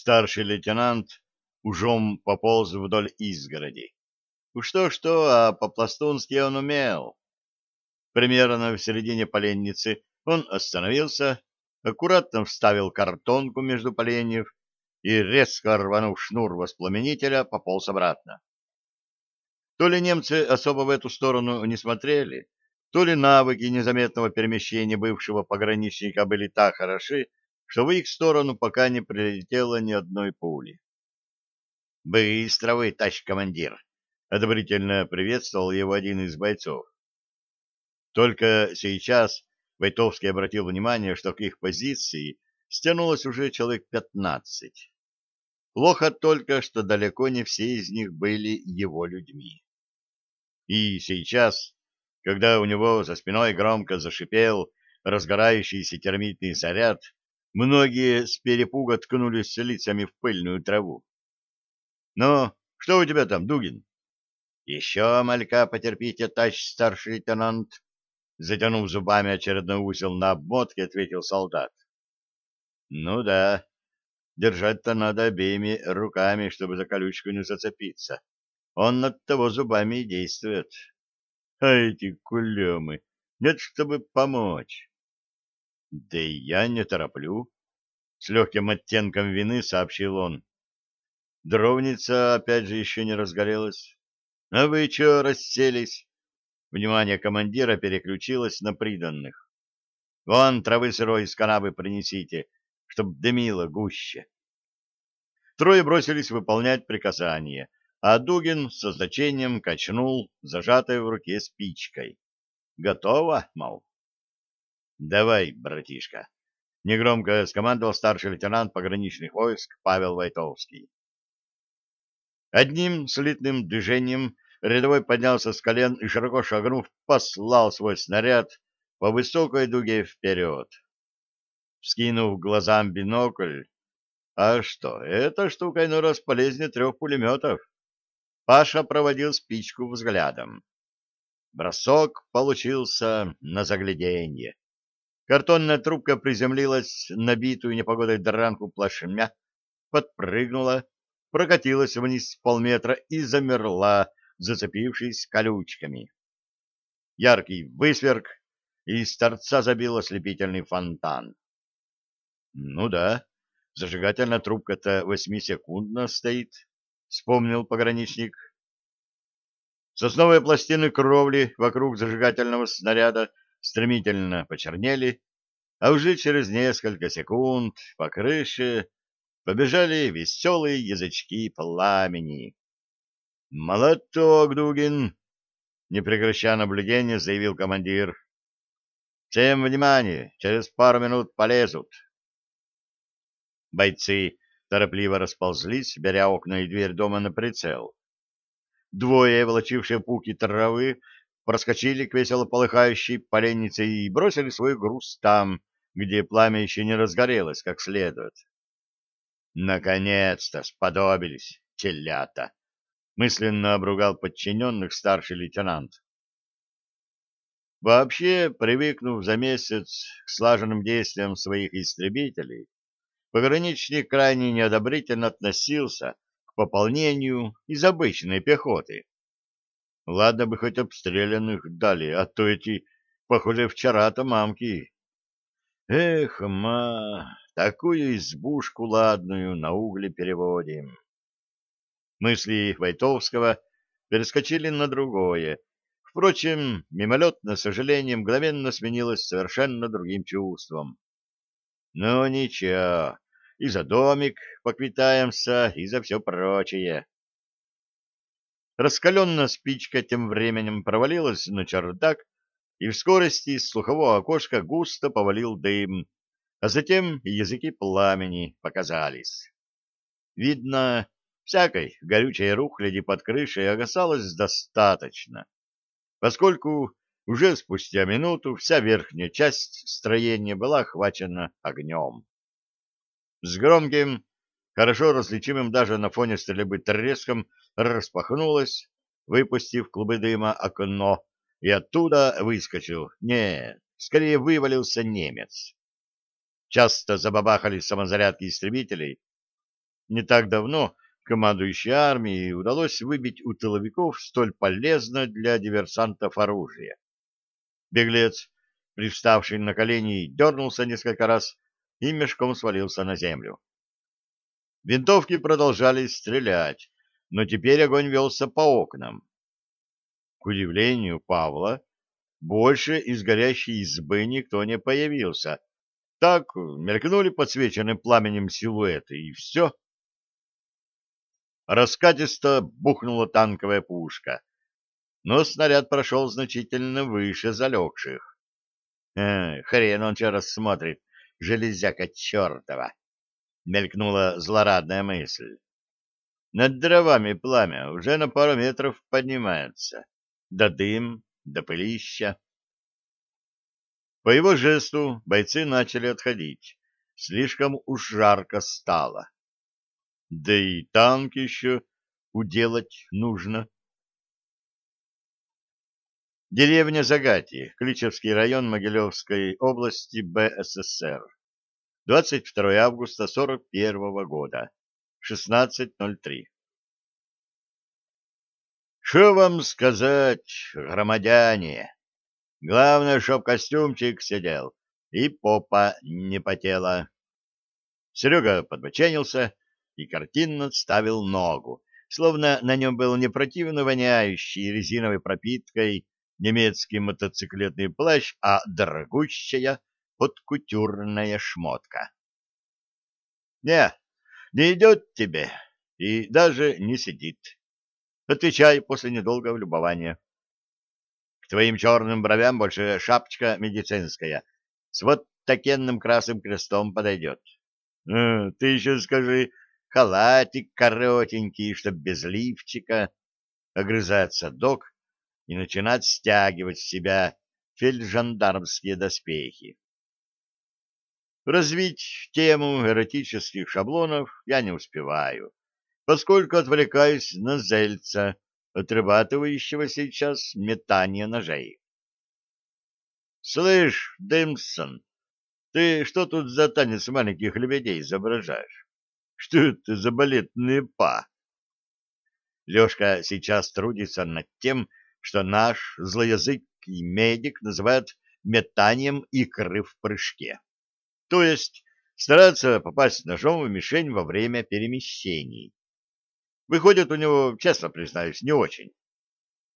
Старший лейтенант ужом пополз вдоль изгороди. Уж что-что, а по-пластунски он умел. Примерно в середине поленницы он остановился, аккуратно вставил картонку между поленьев и, резко рванув шнур воспламенителя, пополз обратно. То ли немцы особо в эту сторону не смотрели, то ли навыки незаметного перемещения бывшего пограничника были так хороши, что в их сторону пока не прилетело ни одной пули. — Быстро вы, товарищ командир! — одобрительно приветствовал его один из бойцов. Только сейчас Войтовский обратил внимание, что к их позиции стянулось уже человек пятнадцать. Плохо только, что далеко не все из них были его людьми. И сейчас, когда у него за спиной громко зашипел разгорающийся термитный заряд, многие с перепуга ткнулись лицами в пыльную траву. — Ну, что у тебя там, Дугин? — Еще малька потерпите, товарищ старший лейтенант, Затянув зубами очередной узел на обмотке, ответил солдат. Ну да, держать-то надо обеими руками, чтобы за колючку не зацепиться. Он над того зубами и действует. А эти кулемы, нет, чтобы помочь. Да и я не тороплю. С легким оттенком вины сообщил он. Дровница опять же еще не разгорелась. А вы че расселись? Внимание командира переключилось на приданных. «Вон травы сырой из канавы принесите, чтоб дымило гуще». Трое бросились выполнять приказание, а Дугин со значением качнул зажатой в руке спичкой. «Готово, мол?» «Давай, братишка», — негромко скомандовал старший лейтенант пограничных войск Павел Войтовский. Одним слитным движением Рядовой поднялся с колен и, широко шагнув, послал свой снаряд по высокой дуге вперед. Скинув глазам бинокль, а что, эта штука иной раз полезнее трех пулеметов. Паша проводил спичку взглядом. Бросок получился на загляденье. Картонная трубка приземлилась на битую непогодой дранку плашмя, подпрыгнула, прокатилась вниз полметра и замерла, зацепившись колючками. Яркий высверк, и из торца забил ослепительный фонтан. Ну да, зажигательная трубка-то восьмисекундно стоит, вспомнил пограничник. Сосновые пластины кровли вокруг зажигательного снаряда стремительно почернели, а уже через несколько секунд по крыше побежали веселые язычки пламени. «Молоток, Дугин!» — не прекращая наблюдения, заявил командир. «Всем внимание! Через пару минут полезут!» Бойцы торопливо расползлись, беря окна и дверь дома на прицел. Двое, волочившие пуки травы, проскочили к весело полыхающей поленнице и бросили свой груз там, где пламя еще не разгорелось как следует. Наконец-то сподобились телята! мысленно обругал подчиненных старший лейтенант. Вообще, привыкнув за месяц к слаженным действиям своих истребителей, пограничник крайне неодобрительно относился к пополнению из обычной пехоты. Ладно бы хоть обстрелянных дали, а то эти, похоже, вчера-то мамки. Эх, ма, такую избушку ладную на угле переводим. Мысли Войтовского перескочили на другое. Впрочем, мимолетное сожаление мгновенно сменилось совершенно другим чувством. Ну, ничего, и за домик поквитаемся, и за все прочее. Раскаленная спичка тем временем провалилась на чердак, и в скорости из слухового окошка густо повалил дым, а затем языки пламени показались. Видно, Всякой горючей рухляди под крышей оказалось достаточно, поскольку уже спустя минуту вся верхняя часть строения была охвачена огнем. С громким, хорошо различимым даже на фоне стрельбы треском, распахнулось, выпустив клубы дыма окно, и оттуда выскочил, не, скорее вывалился немец. Часто забабахали самозарядки истребителей, Не так давно командующей армией удалось выбить у тыловиков столь полезное для диверсантов оружие. Беглец, привставший на колени, дернулся несколько раз и мешком свалился на землю. Винтовки продолжали стрелять, но теперь огонь велся по окнам. К удивлению Павла, больше из горящей избы никто не появился. Так мелькнули подсвеченным пламенем силуэты, и все. Раскатисто бухнула танковая пушка, но снаряд прошел значительно выше залегших. Э, хрен он че рассмотрит, железяка чертова! Мелькнула злорадная мысль. Над дровами пламя уже на пару метров поднимается. Да дым, да пылища. По его жесту бойцы начали отходить. Слишком уж жарко стало. Да и танк еще уделать нужно. Деревня Загати, Кличевский район Могилевской области БССР. 22 августа 41 года. 16.03. Что вам сказать, громадяне? Главное, чтоб костюмчик сидел и попа не потела. Серега подбоченился и картинно ставил ногу, словно на нем был не противно воняющий резиновой пропиткой немецкий мотоциклетный плащ, а дорогущая подкутюрная шмотка. — Не, не идет тебе и даже не сидит. Отвечай после недолгого любования. К твоим черным бровям больше шапочка медицинская с вот такенным красным крестом подойдет. Э, ты еще скажи, халатик коротенький, чтоб без лифчика. Огрызается док и начинает стягивать с себя фельджандармские доспехи. Развить тему эротических шаблонов я не успеваю, поскольку отвлекаюсь на зельца, отрабатывающего сейчас метание ножей. «Слышь, Дымсон, ты что тут за танец маленьких лебедей изображаешь? Что это за балетные па?» Лешка сейчас трудится над тем, что наш злоязыкий медик называет метанием икры в прыжке. То есть старается попасть ножом в мишень во время перемещений. Выходит у него, честно признаюсь, не очень.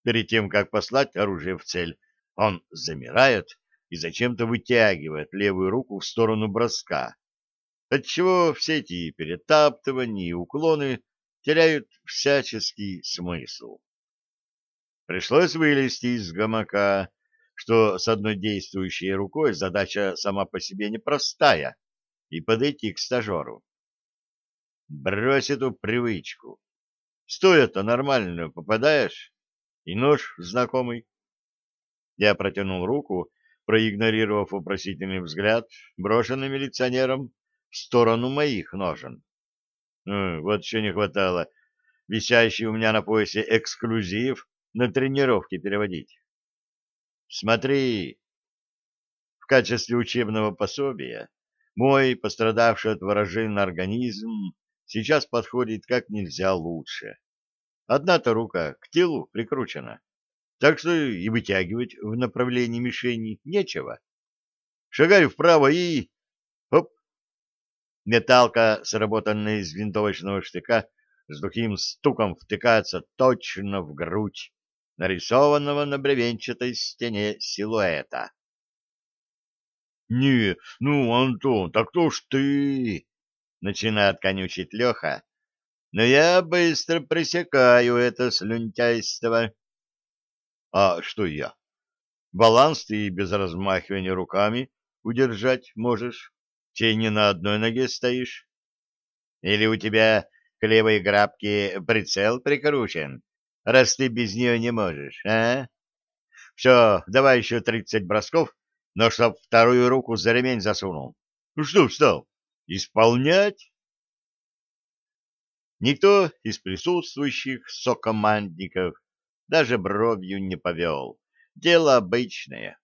Перед тем, как послать оружие в цель, он замирает и зачем-то вытягивает левую руку в сторону броска, отчего все эти перетаптывания и уклоны теряют всяческий смысл. Пришлось вылезти из гамака, что с одной действующей рукой задача сама по себе непростая, и подойти к стажеру. Брось эту привычку. Стоя-то нормально попадаешь, и нож знакомый. Я протянул руку, проигнорировав вопросительный взгляд, брошенный милиционером в сторону моих ножен. Ну, вот еще не хватало висящий у меня на поясе эксклюзив на тренировке переводить. Смотри, в качестве учебного пособия мой пострадавший от ворожин организм сейчас подходит как нельзя лучше. Одна-то рука к телу прикручена, так что и вытягивать в направлении мишени нечего. Шагаю вправо и... Оп! Металка, сработанная из винтовочного штыка, с глухим стуком втыкается точно в грудь нарисованного на бревенчатой стене силуэта. — Не, ну, Антон, так кто ж ты? — начинает конючить Леха, но я быстро пресекаю это слюнтяйство. — А что я? Баланс ты без размахивания руками удержать можешь, чей не на одной ноге стоишь. Или у тебя к левой грабке прицел прикручен, раз ты без нее не можешь, а? Все, давай еще тридцать бросков, но чтоб вторую руку за ремень засунул. Ну что встал? Исполнять? Никто из присутствующих сокомандников даже бровью не повел. Дело обычное.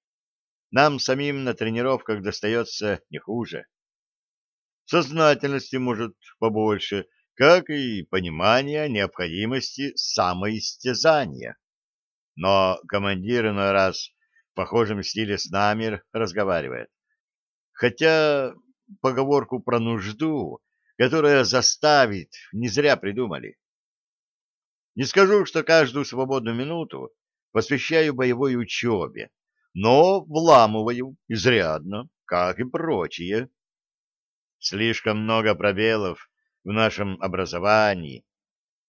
Нам самим на тренировках достается не хуже. Сознательности, может, побольше, как и понимание необходимости самоистязания. Но командир иной раз в похожем стиле с нами разговаривает. Хотя поговорку про нужду, которая заставит, не зря придумали. Не скажу, что каждую свободную минуту посвящаю боевой учебе, но вламываю изрядно, как и прочие. Слишком много пробелов в нашем образовании,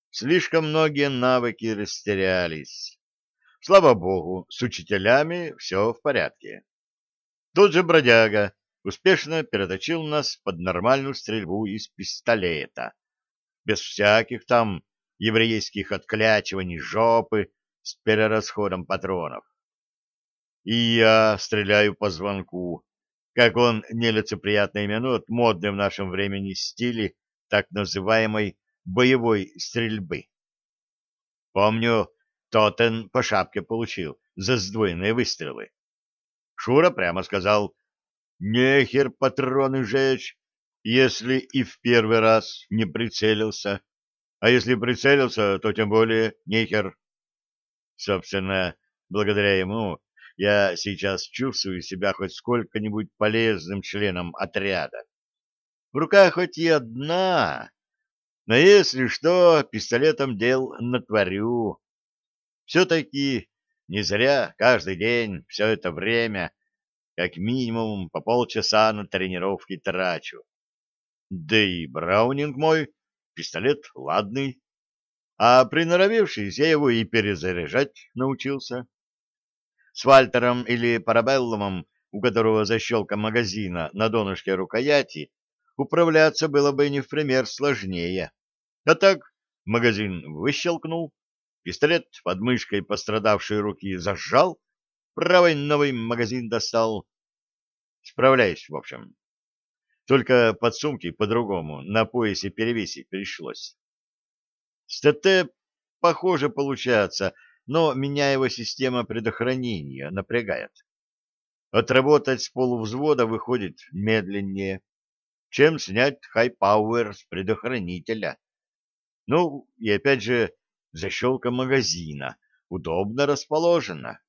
слишком многие навыки растерялись. Слава богу, с учителями все в порядке. Тот же бродяга успешно переточил нас под нормальную стрельбу из пистолета, без всяких там еврейских отклячиваний жопы с перерасходом патронов. И я стреляю по звонку, как он нелицеприятно именует модный в нашем времени стиле так называемой боевой стрельбы. Помню, Тотен по шапке получил за сдвоенные выстрелы. Шура прямо сказал, нехер патроны жечь, если и в первый раз не прицелился, а если прицелился, то тем более нехер. Собственно, благодаря ему я сейчас чувствую себя хоть сколько-нибудь полезным членом отряда. В руках хоть и одна, но если что, пистолетом дел натворю. Все-таки не зря каждый день все это время как минимум по полчаса на тренировки трачу. Да и браунинг мой, пистолет ладный, а приноровившись, я его и перезаряжать научился. С Вальтером или Парабеллумом, у которого защелка магазина на донышке рукояти, управляться было бы не в пример сложнее. А так магазин выщелкнул, Пистолет под мышкой пострадавшей руки зажал, правый новый магазин достал. Справляюсь, в общем. Только под сумки по-другому на поясе перевесить пришлось. С ТТ похоже получается, но меня его система предохранения напрягает. Отработать с полувзвода выходит медленнее, чем снять хай-пауэр с предохранителя. Ну, и опять же, защелка магазина удобно расположена.